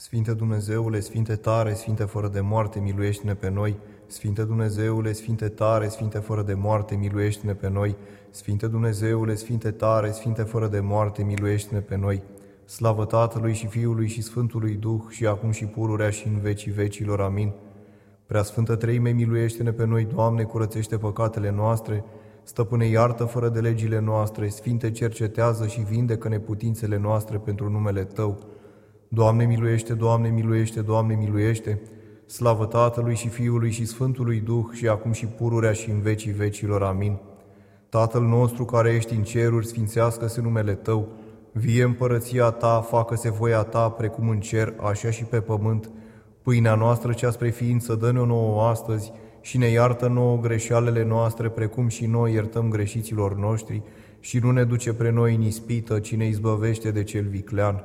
Sfinte Dumnezeule, Sfinte tare, Sfinte fără de moarte, miluiește-ne pe noi. Sfinte Dumnezeule, Sfinte tare, Sfinte fără de moarte, miluiește-ne pe noi. Sfinte Dumnezeule, Sfinte tare, Sfinte fără de moarte, miluiește-ne pe noi. Slavă Tatălui și Fiului și Sfântului Duh și acum și pururea și în vecii vecilor. Amin. Prea Sfântă Treime, miluiește-ne pe noi, Doamne, curățește păcatele noastre, Stăpâne, iartă fără de legile noastre, Sfinte, cercetează și vindecă neputințele noastre pentru numele Tău. Doamne miluiește, Doamne miluiește, Doamne miluiește, slavă Tatălui și Fiului și Sfântului Duh și acum și pururea și în vecii vecilor. Amin. Tatăl nostru care ești în ceruri, sfințească-se numele Tău, vie împărăția Ta, facă-se voia Ta, precum în cer, așa și pe pământ. Pâinea noastră cea spre ființă, dă-ne-o nouă astăzi și ne iartă nouă greșealele noastre, precum și noi iertăm greșiților noștri, și nu ne duce pre noi în ispită, ci ne izbăvește de cel viclean